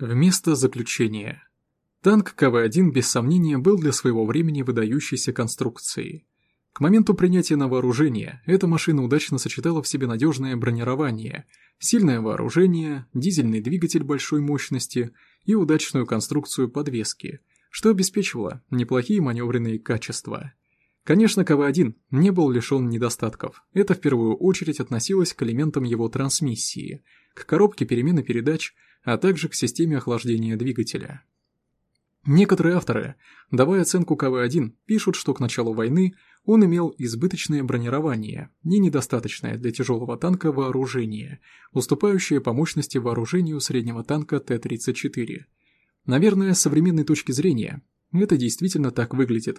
Вместо заключения. Танк КВ-1 без сомнения был для своего времени выдающейся конструкцией. К моменту принятия на вооружение эта машина удачно сочетала в себе надежное бронирование, сильное вооружение, дизельный двигатель большой мощности и удачную конструкцию подвески, что обеспечивало неплохие маневренные качества. Конечно, КВ-1 не был лишен недостатков. Это в первую очередь относилось к элементам его трансмиссии, к коробке перемены передач, а также к системе охлаждения двигателя. Некоторые авторы, давая оценку КВ-1, пишут, что к началу войны он имел избыточное бронирование, не недостаточное для тяжелого танка вооружение, уступающее по мощности вооружению среднего танка Т-34. Наверное, с современной точки зрения, это действительно так выглядит.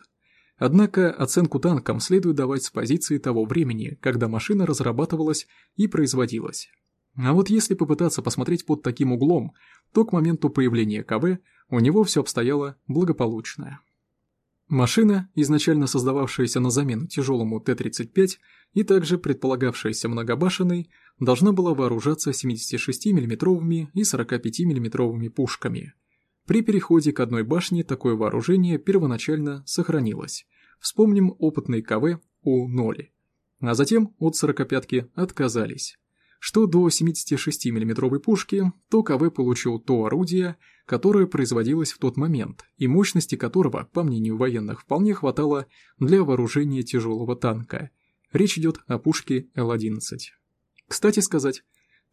Однако оценку танкам следует давать с позиции того времени, когда машина разрабатывалась и производилась. А вот если попытаться посмотреть под таким углом, то к моменту появления КВ у него все обстояло благополучно. Машина, изначально создававшаяся на замену тяжелому Т-35 и также предполагавшаяся многобашенной, должна была вооружаться 76 миллиметровыми и 45 миллиметровыми пушками. При переходе к одной башне такое вооружение первоначально сохранилось. Вспомним опытный КВ У-0. А затем от 45-ки отказались что до 76 миллиметровой пушки, то КВ получил то орудие, которое производилось в тот момент, и мощности которого, по мнению военных, вполне хватало для вооружения тяжелого танка. Речь идет о пушке Л-11. Кстати сказать,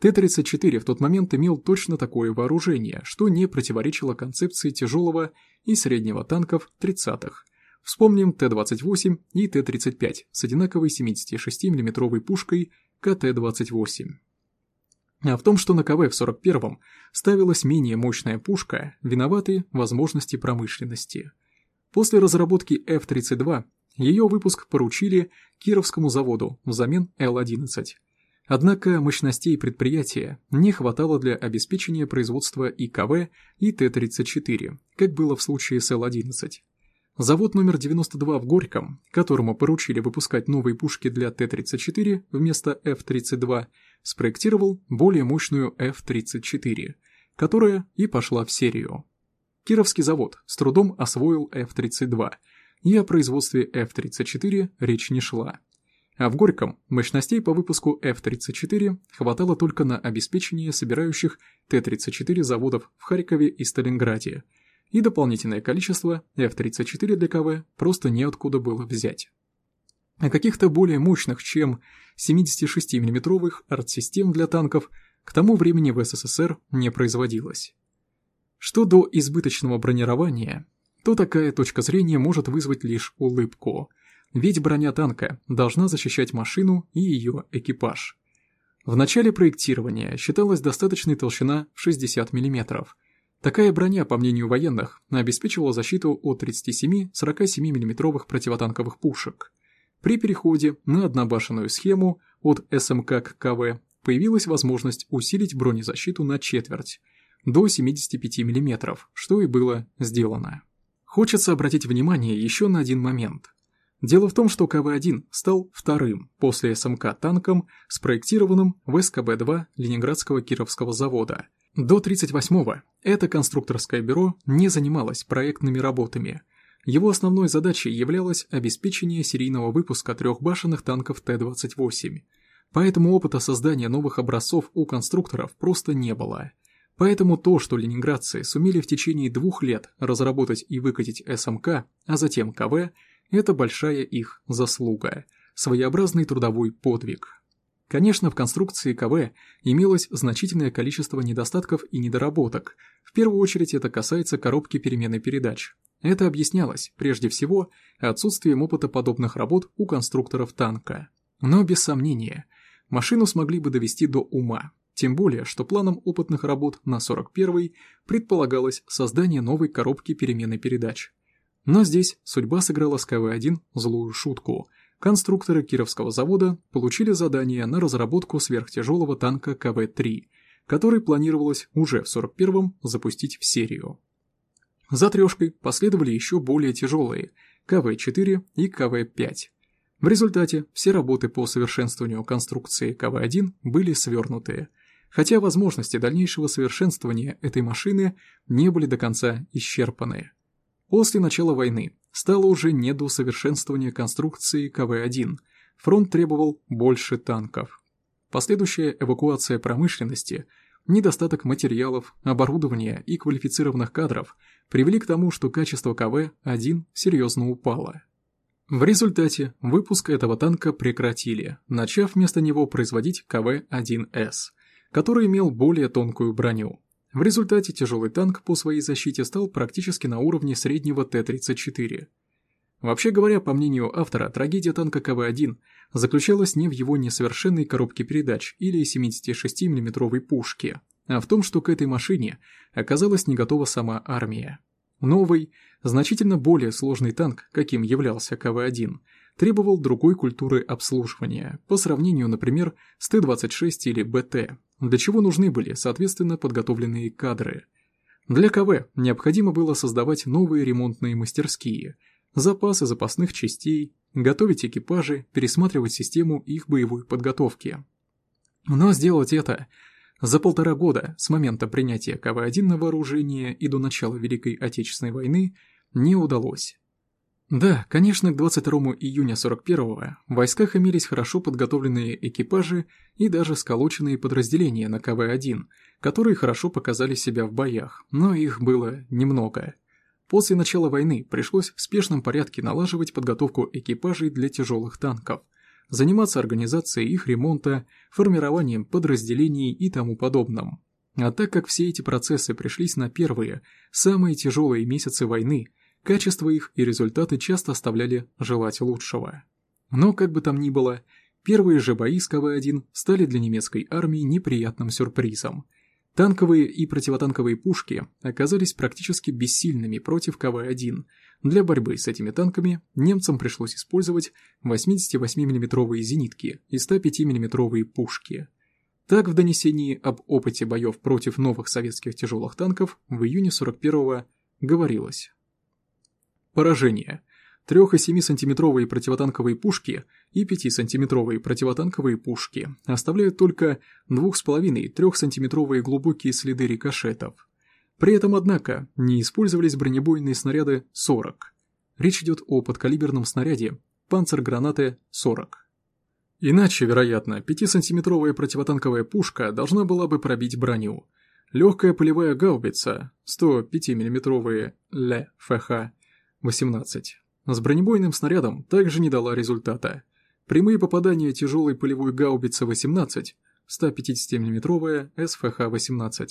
Т-34 в тот момент имел точно такое вооружение, что не противоречило концепции тяжелого и среднего танков 30-х. Вспомним Т-28 и Т-35 с одинаковой 76 миллиметровой пушкой КТ-28. А в том, что на КВ в 41-м ставилась менее мощная пушка, виноваты возможности промышленности. После разработки F-32 ее выпуск поручили Кировскому заводу взамен Л-11. Однако мощностей предприятия не хватало для обеспечения производства и КВ, и Т-34, как было в случае с Л-11. Завод номер 92 в Горьком, которому поручили выпускать новые пушки для Т-34 вместо F-32, спроектировал более мощную F-34, которая и пошла в серию. Кировский завод с трудом освоил F-32, и о производстве F-34 речь не шла. А в Горьком мощностей по выпуску F-34 хватало только на обеспечение собирающих Т-34 заводов в Харькове и Сталинграде – и дополнительное количество F-34 для КВ просто неоткуда было взять. А каких-то более мощных, чем 76 миллиметровых артсистем для танков к тому времени в СССР не производилось. Что до избыточного бронирования, то такая точка зрения может вызвать лишь улыбку, ведь броня танка должна защищать машину и ее экипаж. В начале проектирования считалась достаточной толщина в 60 мм, Такая броня, по мнению военных, обеспечивала защиту от 37-47 мм противотанковых пушек. При переходе на однобашенную схему от СМК к КВ появилась возможность усилить бронезащиту на четверть, до 75 мм, что и было сделано. Хочется обратить внимание еще на один момент. Дело в том, что КВ-1 стал вторым после СМК танком, спроектированным в СКБ-2 Ленинградского Кировского завода – до 38-го это конструкторское бюро не занималось проектными работами. Его основной задачей являлось обеспечение серийного выпуска трехбашенных танков Т-28. Поэтому опыта создания новых образцов у конструкторов просто не было. Поэтому то, что ленинградцы сумели в течение двух лет разработать и выкатить СМК, а затем КВ, это большая их заслуга, своеобразный трудовой подвиг. Конечно, в конструкции КВ имелось значительное количество недостатков и недоработок. В первую очередь это касается коробки перемены передач. Это объяснялось, прежде всего, отсутствием опыта подобных работ у конструкторов танка. Но без сомнения, машину смогли бы довести до ума. Тем более, что планом опытных работ на 41-й предполагалось создание новой коробки перемены передач. Но здесь судьба сыграла с КВ-1 злую шутку – конструкторы Кировского завода получили задание на разработку сверхтяжелого танка КВ-3, который планировалось уже в 41-м запустить в серию. За трешкой последовали еще более тяжелые КВ-4 и КВ-5. В результате все работы по совершенствованию конструкции КВ-1 были свернуты. хотя возможности дальнейшего совершенствования этой машины не были до конца исчерпаны. После начала войны стало уже не до совершенствования конструкции КВ-1, фронт требовал больше танков. Последующая эвакуация промышленности, недостаток материалов, оборудования и квалифицированных кадров привели к тому, что качество КВ-1 серьезно упало. В результате выпуск этого танка прекратили, начав вместо него производить КВ-1С, который имел более тонкую броню. В результате тяжелый танк по своей защите стал практически на уровне среднего Т-34. Вообще говоря, по мнению автора, трагедия танка КВ-1 заключалась не в его несовершенной коробке передач или 76 миллиметровой пушке, а в том, что к этой машине оказалась не готова сама армия. Новый, значительно более сложный танк, каким являлся КВ-1, требовал другой культуры обслуживания, по сравнению, например, с Т-26 или БТ, для чего нужны были, соответственно, подготовленные кадры. Для КВ необходимо было создавать новые ремонтные мастерские – запасы запасных частей, готовить экипажи, пересматривать систему их боевой подготовки. Но сделать это за полтора года с момента принятия КВ-1 на вооружение и до начала Великой Отечественной войны не удалось. Да, конечно, к 22 июня 41-го в войсках имелись хорошо подготовленные экипажи и даже сколоченные подразделения на КВ-1, которые хорошо показали себя в боях, но их было немного – После начала войны пришлось в спешном порядке налаживать подготовку экипажей для тяжелых танков, заниматься организацией их ремонта, формированием подразделений и тому подобным. А так как все эти процессы пришлись на первые, самые тяжелые месяцы войны, качество их и результаты часто оставляли желать лучшего. Но как бы там ни было, первые же бои с КВ-1 стали для немецкой армии неприятным сюрпризом – Танковые и противотанковые пушки оказались практически бессильными против КВ-1. Для борьбы с этими танками немцам пришлось использовать 88 миллиметровые зенитки и 105 миллиметровые пушки. Так в донесении об опыте боев против новых советских тяжелых танков в июне 41-го говорилось. Поражение – 3,7-сантиметровые противотанковые пушки и 5-сантиметровые противотанковые пушки оставляют только 2,5-3-сантиметровые глубокие следы рикошетов. При этом, однако, не использовались бронебойные снаряды 40. Речь идет о подкалиберном снаряде «Панцергранаты 40». Иначе, вероятно, 5-сантиметровая противотанковая пушка должна была бы пробить броню. Легкая полевая гаубица 105 миллиметровые ЛФХ-18 с бронебойным снарядом также не дала результата. Прямые попадания тяжелой полевой гаубицы 18, 150 мм СФХ-18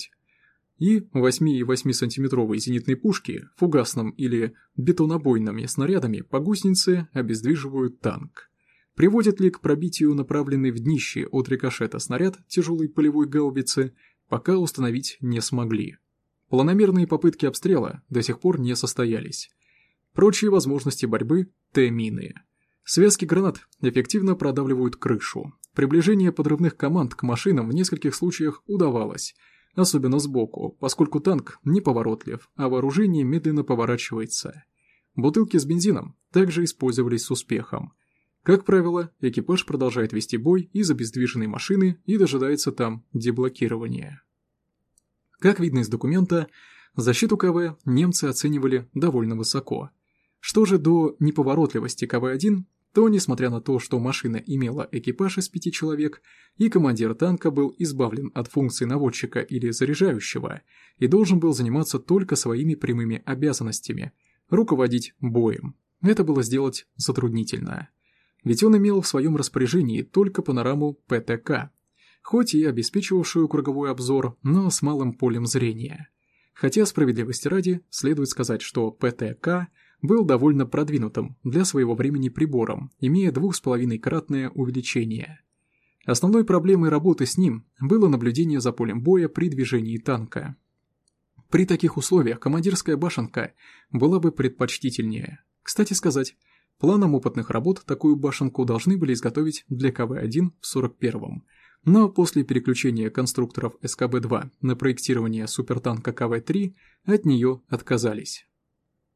и 8,8 сантиметровой зенитной пушки фугасным или бетонобойными снарядами по гусенице обездвиживают танк. Приводит ли к пробитию направленный в днище от рикошета снаряд тяжелой полевой гаубицы, пока установить не смогли. Планомерные попытки обстрела до сих пор не состоялись. Прочие возможности борьбы – Т-мины. Связки гранат эффективно продавливают крышу. Приближение подрывных команд к машинам в нескольких случаях удавалось, особенно сбоку, поскольку танк неповоротлив, а вооружение медленно поворачивается. Бутылки с бензином также использовались с успехом. Как правило, экипаж продолжает вести бой из обездвиженной машины и дожидается там деблокирования. Как видно из документа, защиту КВ немцы оценивали довольно высоко – что же до неповоротливости КВ-1, то, несмотря на то, что машина имела экипаж из пяти человек, и командир танка был избавлен от функции наводчика или заряжающего, и должен был заниматься только своими прямыми обязанностями – руководить боем. Это было сделать затруднительно. Ведь он имел в своем распоряжении только панораму ПТК, хоть и обеспечивавшую круговой обзор, но с малым полем зрения. Хотя справедливости ради следует сказать, что ПТК – был довольно продвинутым для своего времени прибором, имея двух с половиной кратное увеличение. Основной проблемой работы с ним было наблюдение за полем боя при движении танка. При таких условиях командирская башенка была бы предпочтительнее. Кстати сказать, планом опытных работ такую башенку должны были изготовить для КВ-1 в 41-м, но после переключения конструкторов СКБ-2 на проектирование супертанка КВ-3 от нее отказались.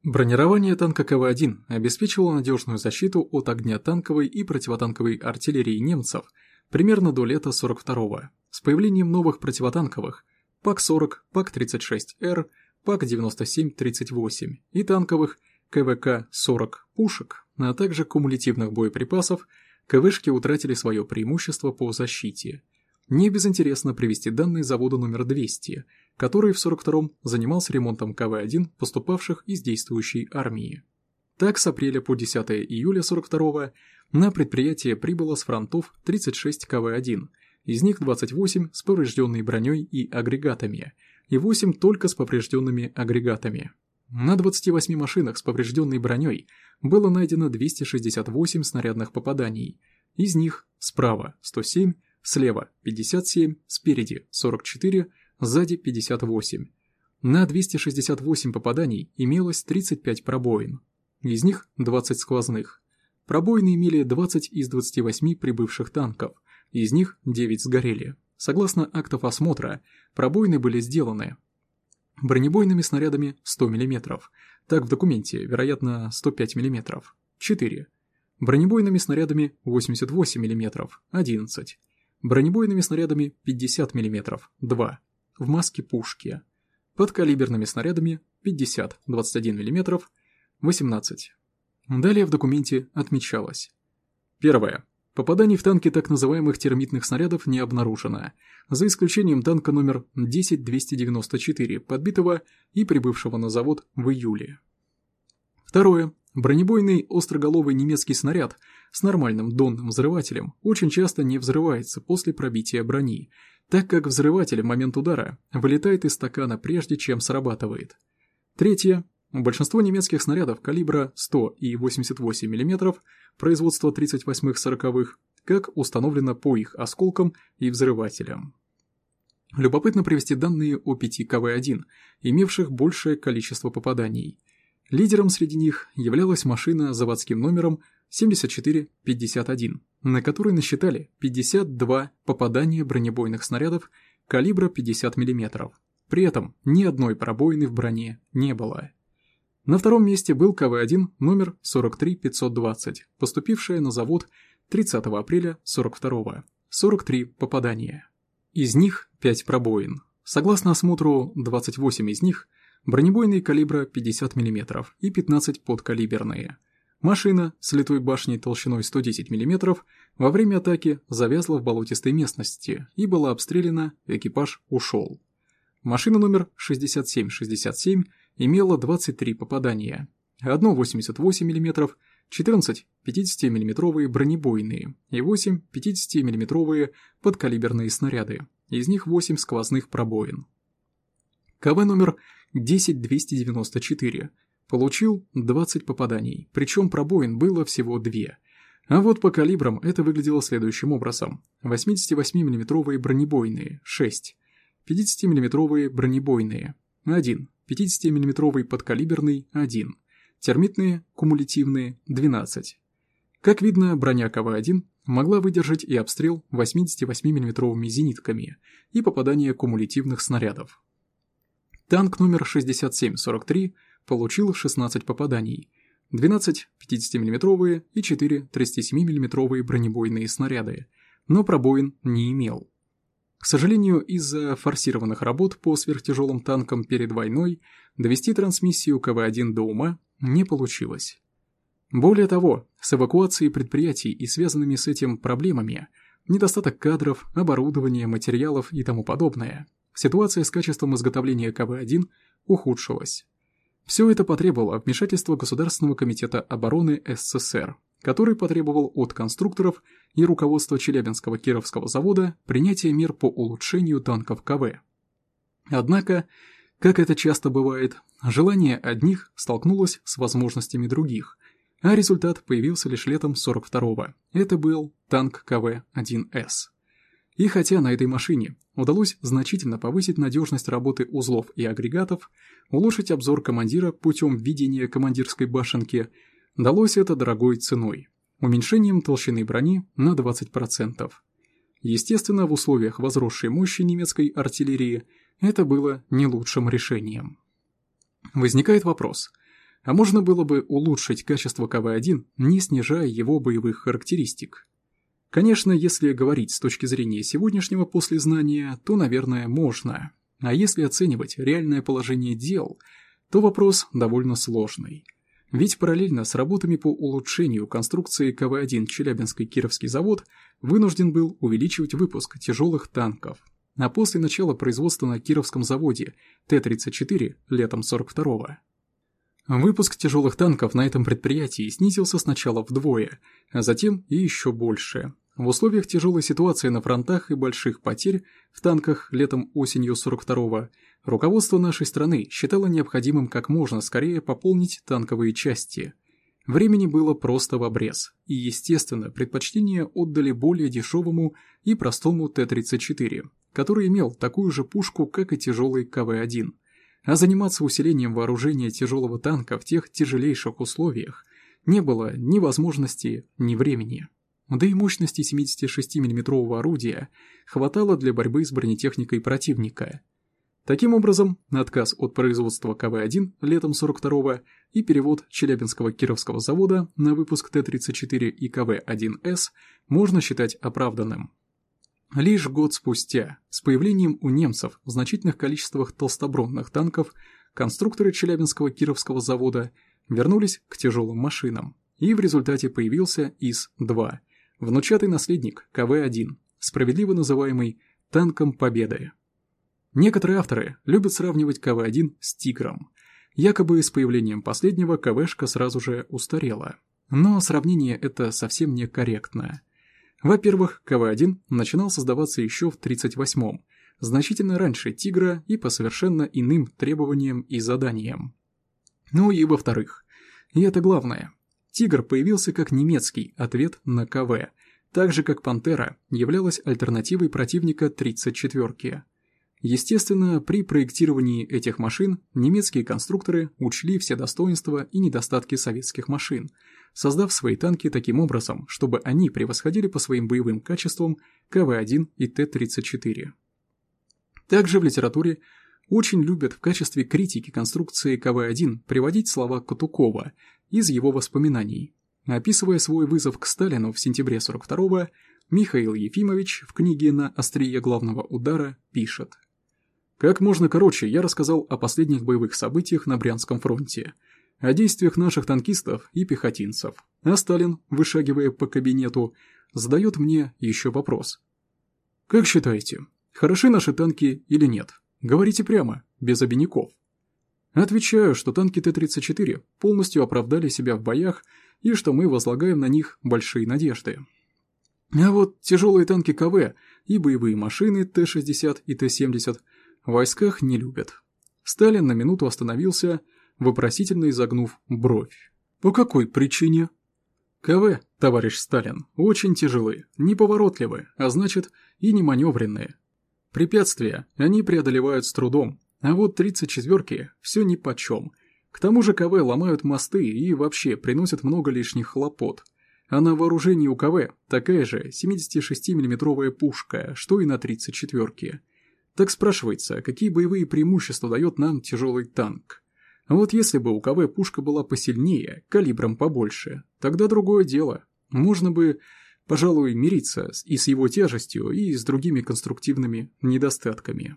Бронирование танка КВ-1 обеспечивало надежную защиту от огня танковой и противотанковой артиллерии немцев примерно до лета 42-го, с появлением новых противотанковых ПАК-40, ПАК-36Р, ПАК-97-38 и танковых КВК-40 пушек, а также кумулятивных боеприпасов, КВшки утратили свое преимущество по защите. Не безинтересно привести данные завода номер 200, который в 42-м занимался ремонтом КВ-1, поступавших из действующей армии. Так, с апреля по 10 июля 42-го на предприятие прибыло с фронтов 36 КВ-1, из них 28 с поврежденной броней и агрегатами, и 8 только с поврежденными агрегатами. На 28 машинах с поврежденной броней было найдено 268 снарядных попаданий, из них справа 107, слева 57, спереди 44, сзади 58. На 268 попаданий имелось 35 пробоин, из них 20 сквозных. Пробоины имели 20 из 28 прибывших танков, из них 9 сгорели. Согласно актов осмотра, пробоины были сделаны бронебойными снарядами 100 мм, так в документе, вероятно, 105 мм, 4. Бронебойными снарядами 88 мм, 11. Бронебойными снарядами 50 мм, 2. В маске пушки. Подкалиберными снарядами 50, 21 мм, 18. Далее в документе отмечалось. Первое. Попаданий в танки так называемых термитных снарядов не обнаружено, за исключением танка номер 10294, подбитого и прибывшего на завод в июле. Второе. Бронебойный остроголовый немецкий снаряд с нормальным донным взрывателем очень часто не взрывается после пробития брони, так как взрыватель в момент удара вылетает из стакана прежде чем срабатывает. Третье. Большинство немецких снарядов калибра 100 и 88 мм производства 38-40-х, как установлено по их осколкам и взрывателям. Любопытно привести данные о 5 КВ-1, имевших большее количество попаданий. Лидером среди них являлась машина заводским номером 7451, на которой насчитали 52 попадания бронебойных снарядов калибра 50 мм. При этом ни одной пробоины в броне не было. На втором месте был КВ-1 номер 43520, поступившая на завод 30 апреля 42 43 попадания. Из них 5 пробоин. Согласно осмотру, 28 из них бронебойные калибра 50 мм и 15 подкалиберные. Машина с литой башней толщиной 110 мм во время атаки завязла в болотистой местности и была обстреляна, экипаж ушел. Машина номер 6767 имела 23 попадания, одно 88 мм, 14 50 миллиметровые бронебойные и 8 50 миллиметровые подкалиберные снаряды, из них 8 сквозных пробоин. КВ номер 10294 получил 20 попаданий, причем пробоин было всего 2. А вот по калибрам это выглядело следующим образом. 88 миллиметровые бронебойные – 6, 50 миллиметровые бронебойные – 1, 50 миллиметровый подкалиберный – 1, термитные, кумулятивные – 12. Как видно, броня КВ-1 могла выдержать и обстрел 88 миллиметровыми зенитками и попадание кумулятивных снарядов. Танк номер 6743 получил 16 попаданий, 12 50 миллиметровые и 4 37 миллиметровые бронебойные снаряды, но пробоин не имел. К сожалению, из-за форсированных работ по сверхтяжелым танкам перед войной довести трансмиссию КВ-1 до ума не получилось. Более того, с эвакуацией предприятий и связанными с этим проблемами, недостаток кадров, оборудования, материалов и тому подобное, ситуация с качеством изготовления КВ-1 ухудшилась. Все это потребовало вмешательства Государственного комитета обороны СССР который потребовал от конструкторов и руководства Челябинского Кировского завода принятия мер по улучшению танков КВ. Однако, как это часто бывает, желание одних столкнулось с возможностями других, а результат появился лишь летом 42-го. Это был танк КВ-1С. И хотя на этой машине удалось значительно повысить надежность работы узлов и агрегатов, улучшить обзор командира путем введения командирской башенки – Далось это дорогой ценой – уменьшением толщины брони на 20%. Естественно, в условиях возросшей мощи немецкой артиллерии это было не лучшим решением. Возникает вопрос, а можно было бы улучшить качество КВ-1, не снижая его боевых характеристик? Конечно, если говорить с точки зрения сегодняшнего послезнания, то, наверное, можно. А если оценивать реальное положение дел, то вопрос довольно сложный. Ведь параллельно с работами по улучшению конструкции КВ-1 Челябинский Кировский завод вынужден был увеличивать выпуск тяжелых танков. А после начала производства на Кировском заводе Т-34 летом 42-го. Выпуск тяжелых танков на этом предприятии снизился сначала вдвое, а затем и еще больше. В условиях тяжелой ситуации на фронтах и больших потерь в танках летом-осенью 42-го руководство нашей страны считало необходимым как можно скорее пополнить танковые части. Времени было просто в обрез, и, естественно, предпочтение отдали более дешевому и простому Т-34, который имел такую же пушку, как и тяжелый КВ-1. А заниматься усилением вооружения тяжелого танка в тех тяжелейших условиях не было ни возможности, ни времени. Да и мощности 76 миллиметрового орудия хватало для борьбы с бронетехникой противника. Таким образом, отказ от производства КВ-1 летом 42-го и перевод Челябинского Кировского завода на выпуск Т-34 и КВ-1С можно считать оправданным. Лишь год спустя, с появлением у немцев в значительных количествах толстобронных танков, конструкторы Челябинского Кировского завода вернулись к тяжелым машинам, и в результате появился ИС-2, внучатый наследник КВ-1, справедливо называемый «танком Победы». Некоторые авторы любят сравнивать КВ-1 с «Тигром». Якобы с появлением последнего КВшка сразу же устарела. Но сравнение это совсем не корректно. Во-первых, КВ-1 начинал создаваться еще в 1938-м, значительно раньше «Тигра» и по совершенно иным требованиям и заданиям. Ну и во-вторых, и это главное, «Тигр» появился как немецкий ответ на КВ, так же как «Пантера» являлась альтернативой противника 34-ки. Естественно, при проектировании этих машин немецкие конструкторы учли все достоинства и недостатки советских машин, создав свои танки таким образом, чтобы они превосходили по своим боевым качествам КВ-1 и Т-34. Также в литературе очень любят в качестве критики конструкции КВ-1 приводить слова Катукова из его воспоминаний. Описывая свой вызов к Сталину в сентябре 42-го, Михаил Ефимович в книге «На острие главного удара» пишет – как можно короче, я рассказал о последних боевых событиях на Брянском фронте, о действиях наших танкистов и пехотинцев. А Сталин, вышагивая по кабинету, задает мне еще вопрос. «Как считаете, хороши наши танки или нет? Говорите прямо, без обиняков». Отвечаю, что танки Т-34 полностью оправдали себя в боях и что мы возлагаем на них большие надежды. А вот тяжелые танки КВ и боевые машины Т-60 и Т-70 в войсках не любят. Сталин на минуту остановился, вопросительно изогнув бровь. По какой причине? КВ, товарищ Сталин, очень тяжелые, неповоротливые, а значит и не маневренные. Препятствия они преодолевают с трудом, а вот 34-ки все нипочем. К тому же КВ ломают мосты и вообще приносят много лишних хлопот. А на вооружении у КВ такая же 76 миллиметровая пушка, что и на 34-ке. Так спрашивается, какие боевые преимущества дает нам тяжелый танк? А вот если бы у КВ пушка была посильнее, калибром побольше, тогда другое дело. Можно бы, пожалуй, мириться и с его тяжестью, и с другими конструктивными недостатками.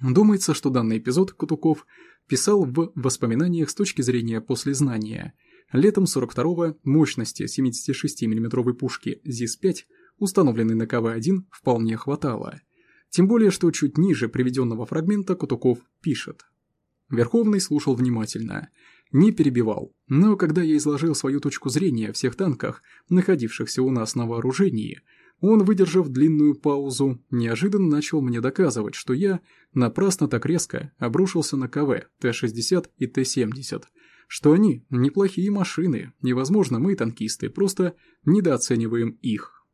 Думается, что данный эпизод Кутуков писал в воспоминаниях с точки зрения послезнания. Летом 42-го мощности 76 миллиметровой пушки ЗИС-5, установленной на КВ-1, вполне хватало. Тем более, что чуть ниже приведенного фрагмента Кутуков пишет. Верховный слушал внимательно, не перебивал, но когда я изложил свою точку зрения о всех танках, находившихся у нас на вооружении, он, выдержав длинную паузу, неожиданно начал мне доказывать, что я напрасно так резко обрушился на КВ, Т-60 и Т-70, что они неплохие машины, и, возможно, мы, танкисты, просто недооцениваем их.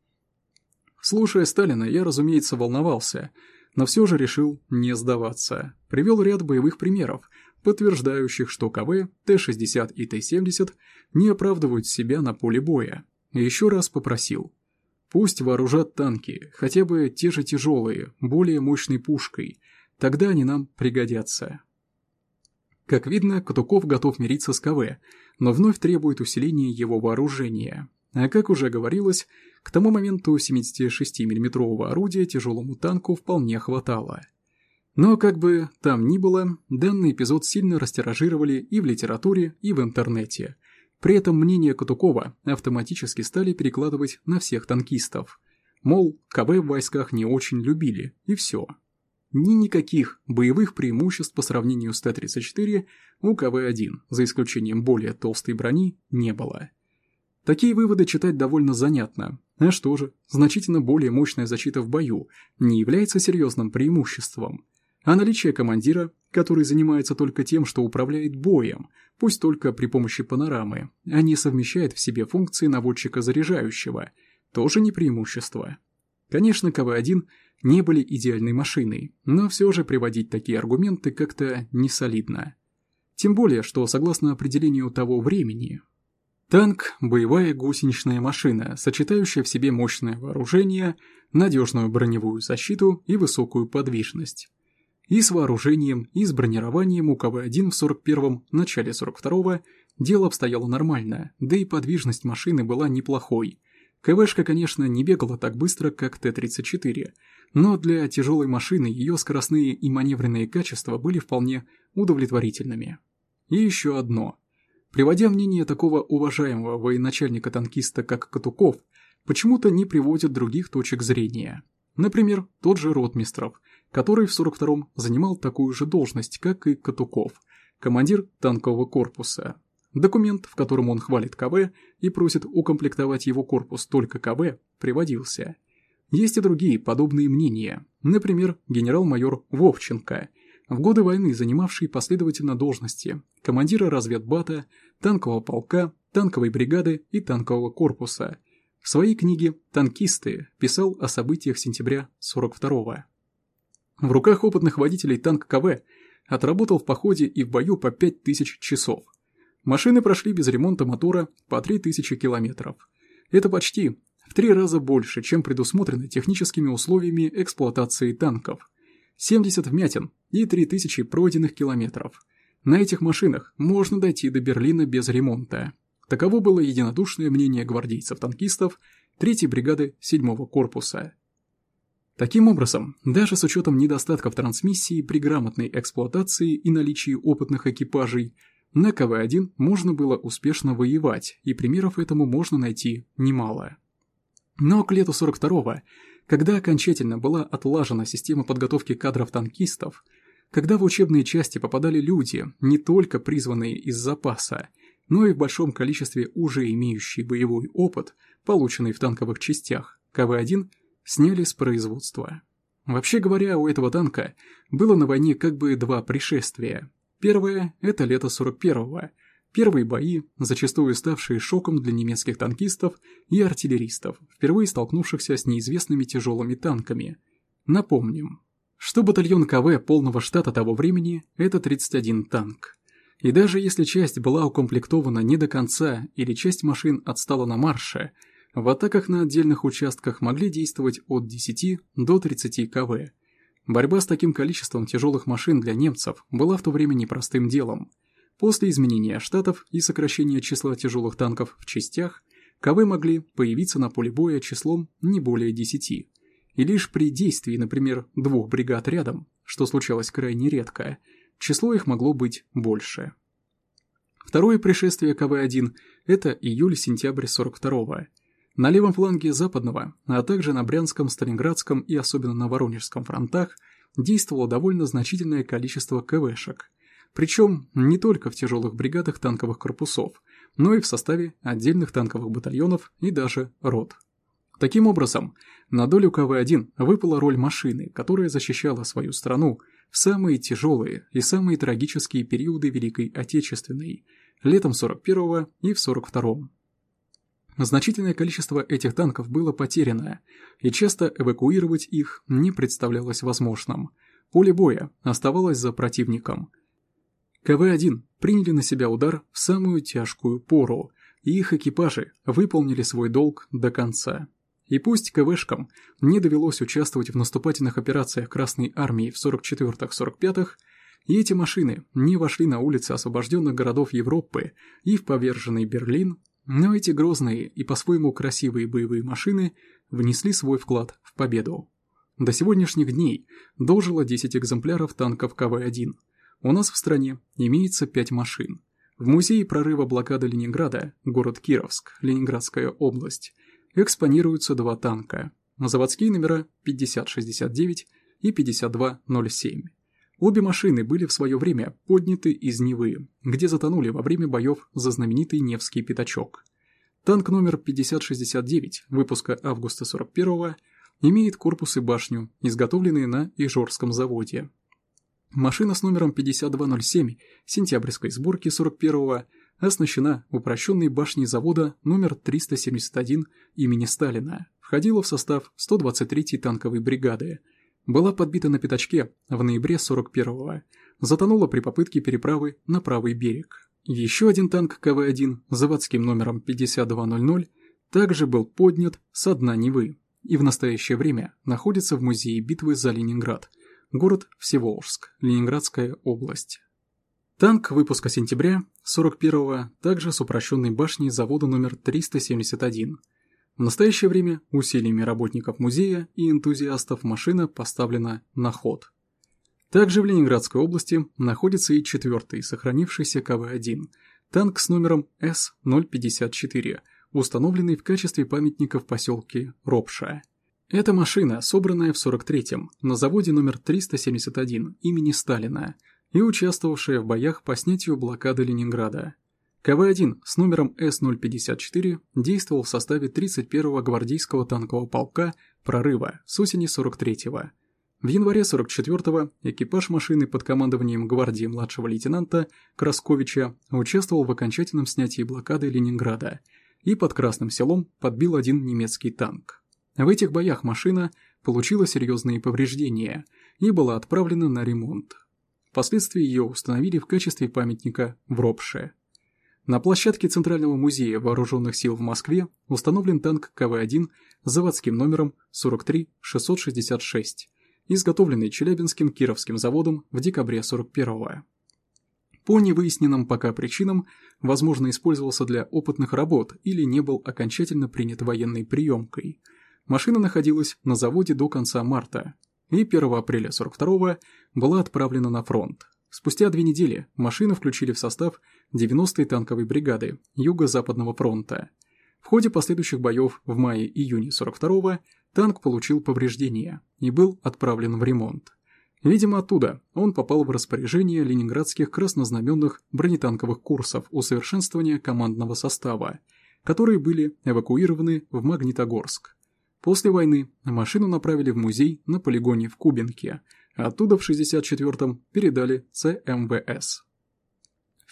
Слушая Сталина, я, разумеется, волновался, но все же решил не сдаваться. Привел ряд боевых примеров, подтверждающих, что КВ, Т-60 и Т-70 не оправдывают себя на поле боя. Еще раз попросил. Пусть вооружат танки, хотя бы те же тяжелые, более мощной пушкой, тогда они нам пригодятся. Как видно, Катуков готов мириться с КВ, но вновь требует усиления его вооружения. А как уже говорилось, к тому моменту 76 миллиметрового орудия тяжелому танку вполне хватало. Но как бы там ни было, данный эпизод сильно растиражировали и в литературе, и в интернете. При этом мнение Катукова автоматически стали перекладывать на всех танкистов. Мол, КВ в войсках не очень любили, и все. Ни никаких боевых преимуществ по сравнению с Т-34 у КВ-1, за исключением более толстой брони, не было. Такие выводы читать довольно занятно. А что же, значительно более мощная защита в бою не является серьезным преимуществом. А наличие командира, который занимается только тем, что управляет боем, пусть только при помощи панорамы, а не совмещает в себе функции наводчика-заряжающего, тоже не преимущество. Конечно, КВ-1 не были идеальной машиной, но все же приводить такие аргументы как-то не солидно. Тем более, что согласно определению того времени, танк – боевая гусеничная машина, сочетающая в себе мощное вооружение, надежную броневую защиту и высокую подвижность. И с вооружением, и с бронированием у КВ-1 в 41-м, начале 42-го дело обстояло нормально, да и подвижность машины была неплохой. КВшка, конечно, не бегала так быстро, как Т-34, но для тяжелой машины ее скоростные и маневренные качества были вполне удовлетворительными. И еще одно. Приводя мнение такого уважаемого военачальника-танкиста, как Катуков, почему-то не приводят других точек зрения. Например, тот же Ротмистров, который в 42-м занимал такую же должность, как и Катуков, командир танкового корпуса. Документ, в котором он хвалит КВ и просит укомплектовать его корпус только КВ, приводился – есть и другие подобные мнения. Например, генерал-майор Вовченко, в годы войны занимавший последовательно должности командира разведбата, танкового полка, танковой бригады и танкового корпуса. В своей книге «Танкисты» писал о событиях сентября 42-го. В руках опытных водителей танк КВ отработал в походе и в бою по 5000 часов. Машины прошли без ремонта мотора по 3000 километров. Это почти в три раза больше, чем предусмотрено техническими условиями эксплуатации танков. 70 вмятин и 3000 пройденных километров. На этих машинах можно дойти до Берлина без ремонта. Таково было единодушное мнение гвардейцев-танкистов 3-й бригады 7-го корпуса. Таким образом, даже с учетом недостатков трансмиссии при грамотной эксплуатации и наличии опытных экипажей, на КВ-1 можно было успешно воевать, и примеров этому можно найти немало. Но к лету 42-го, когда окончательно была отлажена система подготовки кадров-танкистов, когда в учебные части попадали люди, не только призванные из запаса, но и в большом количестве уже имеющие боевой опыт, полученный в танковых частях, КВ-1 сняли с производства. Вообще говоря, у этого танка было на войне как бы два пришествия. Первое – это лето 41-го, Первые бои, зачастую ставшие шоком для немецких танкистов и артиллеристов, впервые столкнувшихся с неизвестными тяжелыми танками. Напомним, что батальон КВ полного штата того времени – это 31 танк. И даже если часть была укомплектована не до конца или часть машин отстала на марше, в атаках на отдельных участках могли действовать от 10 до 30 КВ. Борьба с таким количеством тяжелых машин для немцев была в то время непростым делом – После изменения штатов и сокращения числа тяжелых танков в частях, КВ могли появиться на поле боя числом не более 10. И лишь при действии, например, двух бригад рядом, что случалось крайне редко, число их могло быть больше. Второе пришествие КВ-1 – это июль-сентябрь 42-го. На левом фланге Западного, а также на Брянском, Сталинградском и особенно на Воронежском фронтах действовало довольно значительное количество КВшек – причем не только в тяжелых бригадах танковых корпусов, но и в составе отдельных танковых батальонов и даже рот. Таким образом, на долю КВ-1 выпала роль машины, которая защищала свою страну в самые тяжелые и самые трагические периоды Великой Отечественной, летом 41-го и в 42-м. Значительное количество этих танков было потеряно, и часто эвакуировать их не представлялось возможным. Поле боя оставалось за противником – КВ-1 приняли на себя удар в самую тяжкую пору, и их экипажи выполнили свой долг до конца. И пусть КВшкам не довелось участвовать в наступательных операциях Красной Армии в 44-45-х, и эти машины не вошли на улицы освобожденных городов Европы и в поверженный Берлин, Но эти грозные и по-своему красивые боевые машины внесли свой вклад в победу. До сегодняшних дней дожило 10 экземпляров танков КВ-1. У нас в стране имеется 5 машин. В музее прорыва блокады Ленинграда, город Кировск, Ленинградская область, экспонируются два танка. Заводские номера 5069 и 5207. Обе машины были в свое время подняты из Невы, где затонули во время боев за знаменитый Невский пятачок. Танк номер 5069 выпуска августа 41 имеет корпус и башню, изготовленные на Ижорском заводе. Машина с номером 5207 сентябрьской сборки 41 оснащена упрощенной башней завода номер 371 имени Сталина, входила в состав 123-й танковой бригады, была подбита на пятачке в ноябре 41-го, затонула при попытке переправы на правый берег. Еще один танк КВ-1 с заводским номером 5200 также был поднят со дна Невы и в настоящее время находится в музее битвы за Ленинград, город Всеволожск, Ленинградская область. Танк выпуска сентября 41-го также с упрощенной башней завода номер 371 – в настоящее время усилиями работников музея и энтузиастов машина поставлена на ход. Также в Ленинградской области находится и четвертый сохранившийся КВ-1, танк с номером С-054, установленный в качестве памятника в поселке Ропша. Эта машина, собранная в 43-м на заводе номер 371 имени Сталина и участвовавшая в боях по снятию блокады Ленинграда. КВ-1 с номером С-054 действовал в составе 31-го гвардейского танкового полка «Прорыва» с осени 43-го. В январе 44-го экипаж машины под командованием гвардии младшего лейтенанта Красковича участвовал в окончательном снятии блокады Ленинграда и под Красным селом подбил один немецкий танк. В этих боях машина получила серьезные повреждения и была отправлена на ремонт. Впоследствии ее установили в качестве памятника в Ропше. На площадке Центрального музея вооруженных сил в Москве установлен танк КВ-1 с заводским номером 43666, изготовленный Челябинским Кировским заводом в декабре 41-го. По невыясненным пока причинам, возможно, использовался для опытных работ или не был окончательно принят военной приемкой. Машина находилась на заводе до конца марта и 1 апреля 42-го была отправлена на фронт. Спустя две недели машину включили в состав 90-й танковой бригады Юго-Западного фронта. В ходе последующих боев в мае-июне 42-го танк получил повреждения и был отправлен в ремонт. Видимо, оттуда он попал в распоряжение ленинградских краснознаменных бронетанковых курсов усовершенствования командного состава, которые были эвакуированы в Магнитогорск. После войны машину направили в музей на полигоне в Кубинке – Оттуда в 64-м передали ЦМВС.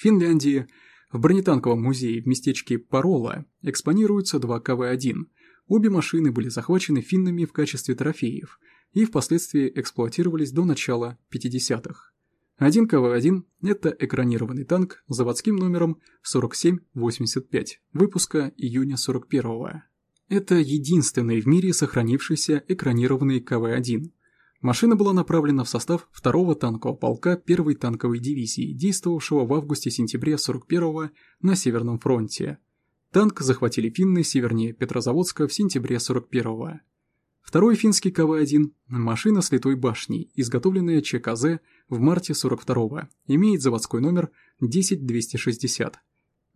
Финляндии в бронетанковом музее в местечке Парола экспонируются два КВ-1. Обе машины были захвачены финнами в качестве трофеев и впоследствии эксплуатировались до начала 50-х. Один КВ-1 – это экранированный танк с заводским номером 4785, выпуска июня 41-го. Это единственный в мире сохранившийся экранированный КВ-1, Машина была направлена в состав 2-го танкового полка 1-й танковой дивизии, действовавшего в августе-сентябре 41-го на Северном фронте. Танк захватили финны севернее Петрозаводска в сентябре 41-го. Второй финский КВ-1 – машина с литой башней, изготовленная ЧКЗ в марте 42-го, имеет заводской номер 10260.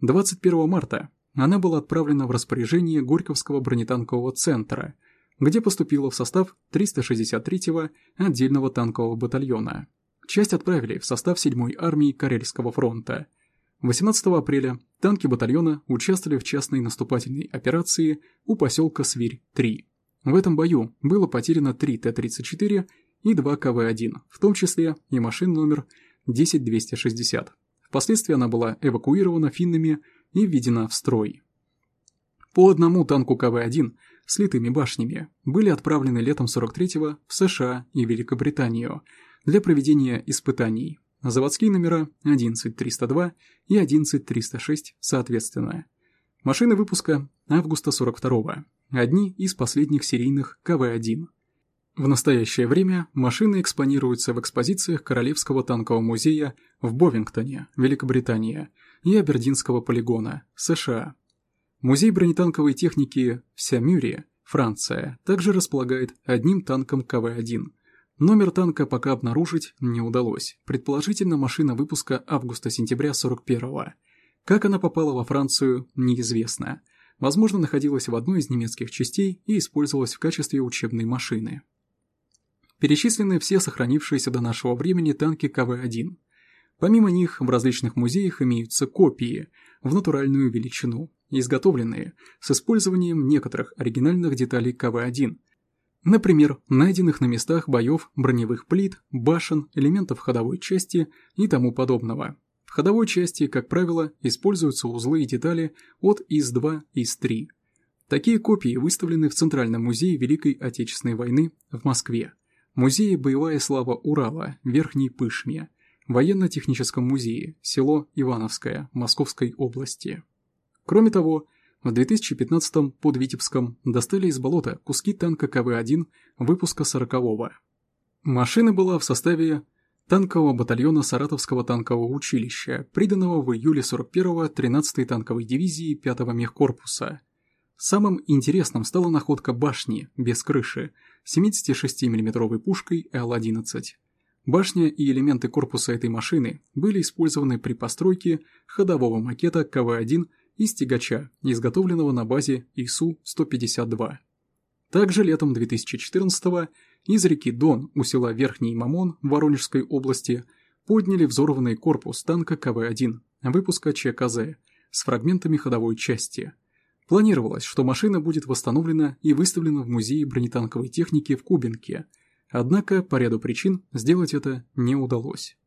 21 марта она была отправлена в распоряжение Горьковского бронетанкового центра – где поступила в состав 363-го отдельного танкового батальона. Часть отправили в состав 7-й армии Карельского фронта. 18 апреля танки батальона участвовали в частной наступательной операции у поселка Свирь-3. В этом бою было потеряно 3 Т-34 и 2 КВ-1, в том числе и машин номер 10260. Впоследствии она была эвакуирована финнами и введена в строй. По одному танку КВ-1 с литыми башнями были отправлены летом 43-го в США и Великобританию для проведения испытаний. Заводские номера 11302 и 11306 соответственно. Машины выпуска августа 42-го, одни из последних серийных КВ-1. В настоящее время машины экспонируются в экспозициях Королевского танкового музея в Бовингтоне, Великобритания, и Абердинского полигона, США. Музей бронетанковой техники в Сямюре, Франция, также располагает одним танком КВ-1. Номер танка пока обнаружить не удалось, предположительно машина выпуска августа-сентября 41-го. Как она попала во Францию, неизвестно. Возможно, находилась в одной из немецких частей и использовалась в качестве учебной машины. Перечислены все сохранившиеся до нашего времени танки КВ-1. Помимо них, в различных музеях имеются копии в натуральную величину, изготовленные с использованием некоторых оригинальных деталей КВ-1, например, найденных на местах боев броневых плит, башен, элементов ходовой части и тому подобного. В ходовой части, как правило, используются узлы и детали от ИС-2 ИС-3. Такие копии выставлены в Центральном музее Великой Отечественной войны в Москве, Музее «Боевая слава Урала» Верхней Пышме, Военно-техническом музее, село Ивановское, Московской области. Кроме того, в 2015-м под Витебском достали из болота куски танка КВ-1 выпуска 40-го. Машина была в составе танкового батальона Саратовского танкового училища, приданного в июле 41-го 13-й танковой дивизии 5-го мехкорпуса. Самым интересным стала находка башни, без крыши, 76 миллиметровой пушкой Л-11. Башня и элементы корпуса этой машины были использованы при постройке ходового макета КВ-1 из тягача, изготовленного на базе ИСУ-152. Также летом 2014 из реки Дон у села Верхний Мамон в Воронежской области подняли взорванный корпус танка КВ-1 выпуска ЧКЗ с фрагментами ходовой части. Планировалось, что машина будет восстановлена и выставлена в Музее бронетанковой техники в Кубинке, однако по ряду причин сделать это не удалось.